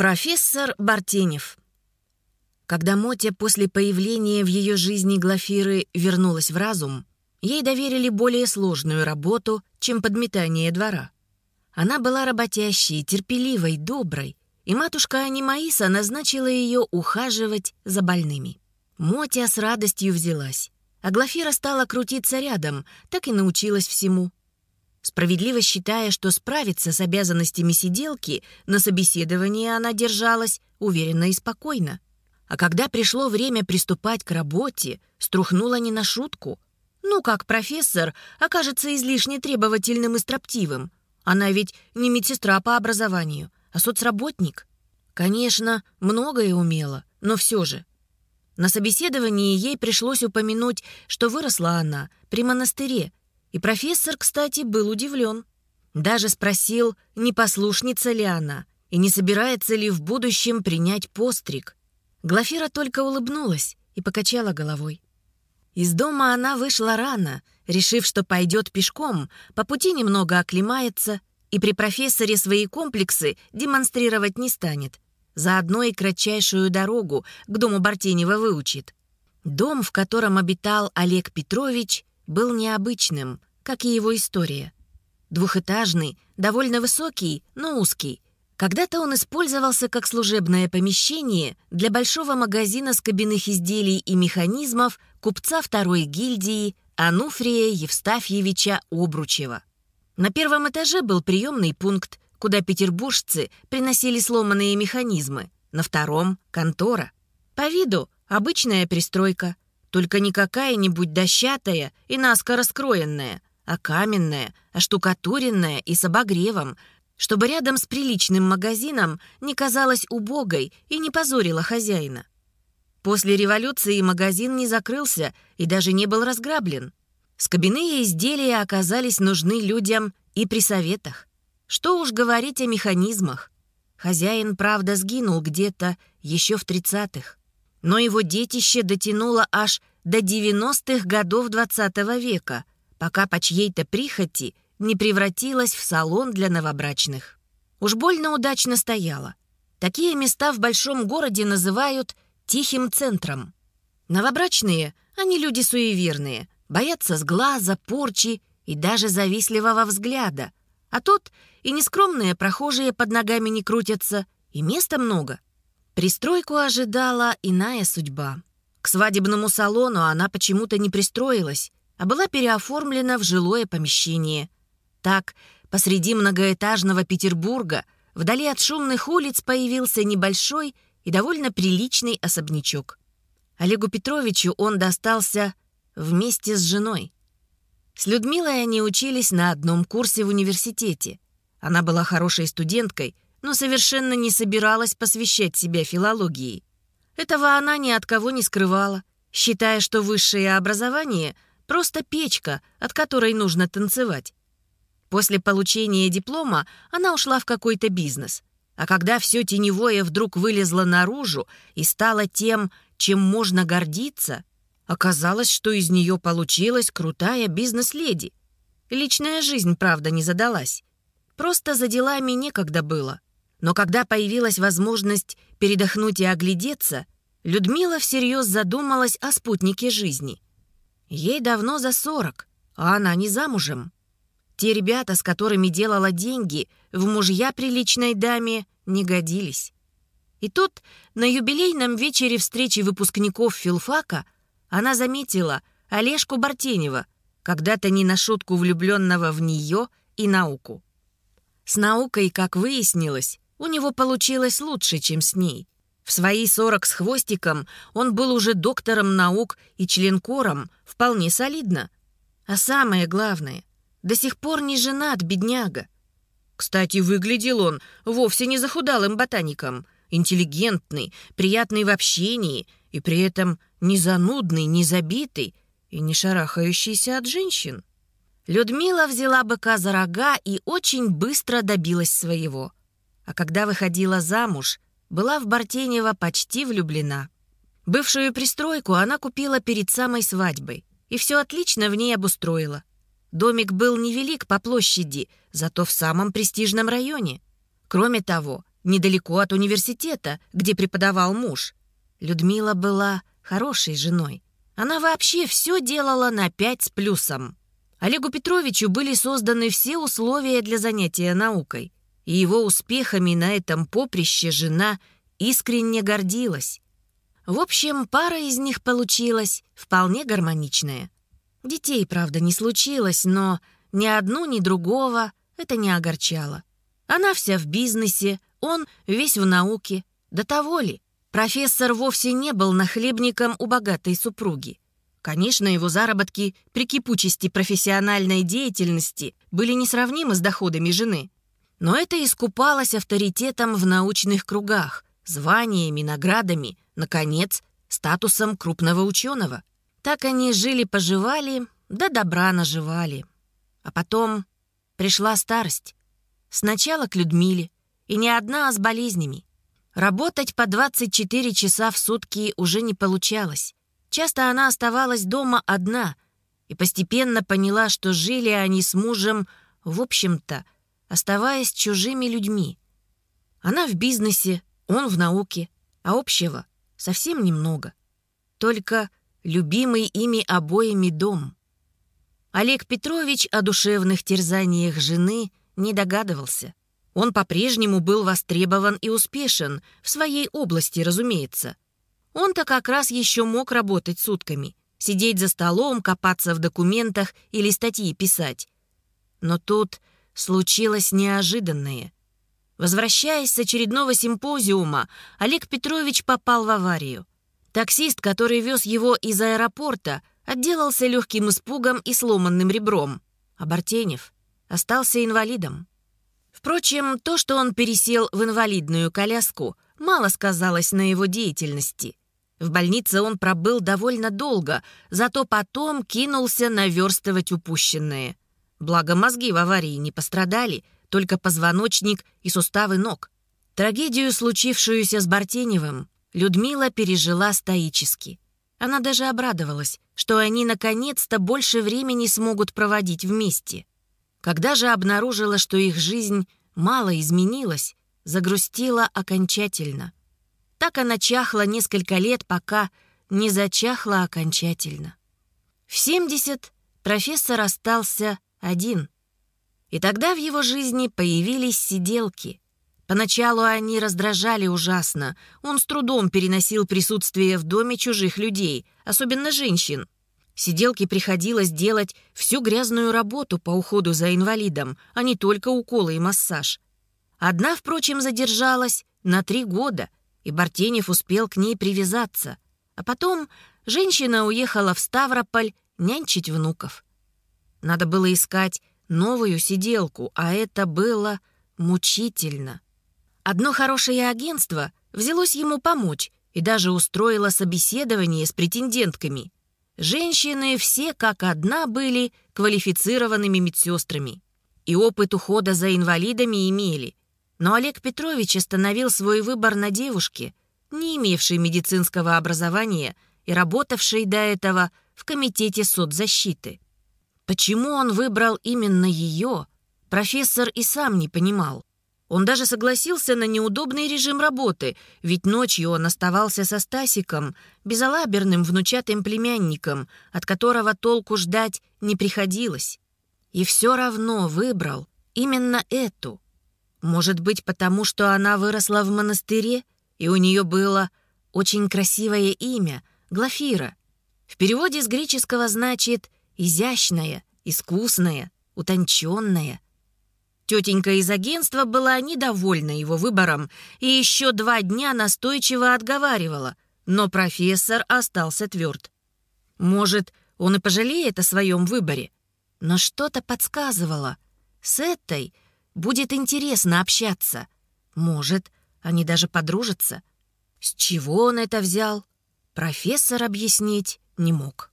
Профессор Бартенев. Когда Мотя после появления в ее жизни Глафиры вернулась в разум, ей доверили более сложную работу, чем подметание двора. Она была работящей, терпеливой, доброй, и матушка Анимаиса назначила ее ухаживать за больными. Мотя с радостью взялась, а Глафира стала крутиться рядом, так и научилась всему — Справедливо считая, что справиться с обязанностями сиделки, на собеседовании она держалась уверенно и спокойно. А когда пришло время приступать к работе, струхнула не на шутку. Ну, как профессор окажется излишне требовательным и строптивым. Она ведь не медсестра по образованию, а соцработник. Конечно, многое умела, но все же. На собеседовании ей пришлось упомянуть, что выросла она при монастыре, и профессор, кстати, был удивлен. Даже спросил, не послушница ли она и не собирается ли в будущем принять постриг. Глафира только улыбнулась и покачала головой. Из дома она вышла рано, решив, что пойдет пешком, по пути немного оклемается и при профессоре свои комплексы демонстрировать не станет. Заодно и кратчайшую дорогу к дому Бартенева выучит. Дом, в котором обитал Олег Петрович, был необычным, как и его история. Двухэтажный, довольно высокий, но узкий. Когда-то он использовался как служебное помещение для большого магазина скобяных изделий и механизмов купца второй гильдии Ануфрия Евстафьевича Обручева. На первом этаже был приемный пункт, куда петербуржцы приносили сломанные механизмы. На втором — контора. По виду — обычная пристройка — только не какая-нибудь дощатая и наскоро скроенная, а каменная, оштукатуренная и с обогревом, чтобы рядом с приличным магазином не казалась убогой и не позорила хозяина. После революции магазин не закрылся и даже не был разграблен. Скобяные изделия оказались нужны людям и при советах. Что уж говорить о механизмах. Хозяин, правда, сгинул где-то еще в тридцатых но его детище дотянуло аж до 90-х годов XX -го века, пока по чьей-то прихоти не превратилось в салон для новобрачных. Уж больно удачно стояло. Такие места в большом городе называют «тихим центром». Новобрачные, они люди суеверные, боятся сглаза, порчи и даже завистливого взгляда. А тут и нескромные прохожие под ногами не крутятся, и места много — Пристройку ожидала иная судьба. К свадебному салону она почему-то не пристроилась, а была переоформлена в жилое помещение. Так, посреди многоэтажного Петербурга, вдали от шумных улиц появился небольшой и довольно приличный особнячок. Олегу Петровичу он достался вместе с женой. С Людмилой они учились на одном курсе в университете. Она была хорошей студенткой — но совершенно не собиралась посвящать себя филологии. Этого она ни от кого не скрывала, считая, что высшее образование — просто печка, от которой нужно танцевать. После получения диплома она ушла в какой-то бизнес. А когда все теневое вдруг вылезло наружу и стало тем, чем можно гордиться, оказалось, что из нее получилась крутая бизнес-леди. Личная жизнь, правда, не задалась. Просто за делами некогда было. Но когда появилась возможность передохнуть и оглядеться, Людмила всерьез задумалась о спутнике жизни. Ей давно за сорок, а она не замужем. Те ребята, с которыми делала деньги, в мужья приличной даме не годились. И тут, на юбилейном вечере встречи выпускников филфака, она заметила Олежку Бартенева, когда-то не на шутку влюбленного в нее и науку. С наукой, как выяснилось, у него получилось лучше, чем с ней. В свои сорок с хвостиком он был уже доктором наук и членкором, вполне солидно. А самое главное, до сих пор не женат, бедняга. Кстати, выглядел он вовсе не захудалым ботаником. Интеллигентный, приятный в общении и при этом не занудный, не забитый и не шарахающийся от женщин. Людмила взяла быка за рога и очень быстро добилась своего — а когда выходила замуж, была в Бартенева почти влюблена. Бывшую пристройку она купила перед самой свадьбой и все отлично в ней обустроила. Домик был невелик по площади, зато в самом престижном районе. Кроме того, недалеко от университета, где преподавал муж. Людмила была хорошей женой. Она вообще все делала на пять с плюсом. Олегу Петровичу были созданы все условия для занятия наукой, и его успехами на этом поприще жена искренне гордилась. В общем, пара из них получилась вполне гармоничная. Детей, правда, не случилось, но ни одну, ни другого это не огорчало. Она вся в бизнесе, он весь в науке. До того ли? Профессор вовсе не был нахлебником у богатой супруги. Конечно, его заработки при кипучести профессиональной деятельности были несравнимы с доходами жены. Но это искупалось авторитетом в научных кругах, званиями, наградами, наконец, статусом крупного ученого. Так они жили-поживали, да добра наживали. А потом пришла старость. Сначала к Людмиле, и не одна, а с болезнями. Работать по 24 часа в сутки уже не получалось. Часто она оставалась дома одна и постепенно поняла, что жили они с мужем, в общем-то, оставаясь чужими людьми. Она в бизнесе, он в науке, а общего совсем немного. Только любимый ими обоими дом. Олег Петрович о душевных терзаниях жены не догадывался. Он по-прежнему был востребован и успешен, в своей области, разумеется. Он-то как раз еще мог работать сутками, сидеть за столом, копаться в документах или статьи писать. Но тут случилось неожиданное. Возвращаясь с очередного симпозиума, Олег Петрович попал в аварию. Таксист, который вез его из аэропорта, отделался легким испугом и сломанным ребром. А Бартенев остался инвалидом. Впрочем, то, что он пересел в инвалидную коляску, мало сказалось на его деятельности. В больнице он пробыл довольно долго, зато потом кинулся наверстывать упущенное. Благо мозги в аварии не пострадали, только позвоночник и суставы ног. Трагедию, случившуюся с Бартеневым, Людмила пережила стоически. Она даже обрадовалась, что они наконец-то больше времени смогут проводить вместе. Когда же обнаружила, что их жизнь мало изменилась, загрустила окончательно. Так она чахла несколько лет, пока не зачахла окончательно. В 70 профессор остался один. И тогда в его жизни появились сиделки. Поначалу они раздражали ужасно. Он с трудом переносил присутствие в доме чужих людей, особенно женщин. Сиделке приходилось делать всю грязную работу по уходу за инвалидом, а не только уколы и массаж. Одна, впрочем, задержалась на три года, и Бартенев успел к ней привязаться. А потом женщина уехала в Ставрополь нянчить внуков. Надо было искать новую сиделку, а это было мучительно. Одно хорошее агентство взялось ему помочь и даже устроило собеседование с претендентками. Женщины все как одна были квалифицированными медсестрами. И опыт ухода за инвалидами имели. Но Олег Петрович остановил свой выбор на девушке, не имевшей медицинского образования и работавшей до этого в Комитете соцзащиты. Почему он выбрал именно ее, профессор и сам не понимал. Он даже согласился на неудобный режим работы, ведь ночью он оставался со Стасиком, безалаберным внучатым племянником, от которого толку ждать не приходилось. И все равно выбрал именно эту. Может быть, потому что она выросла в монастыре, и у нее было очень красивое имя — Глафира. В переводе с греческого значит «изящная», «искусная», «утонченная». Тетенька из агентства была недовольна его выбором и еще два дня настойчиво отговаривала, но профессор остался тверд. Может, он и пожалеет о своем выборе, но что-то подсказывало. С этой будет интересно общаться. Может, они даже подружатся. С чего он это взял, профессор объяснить не мог.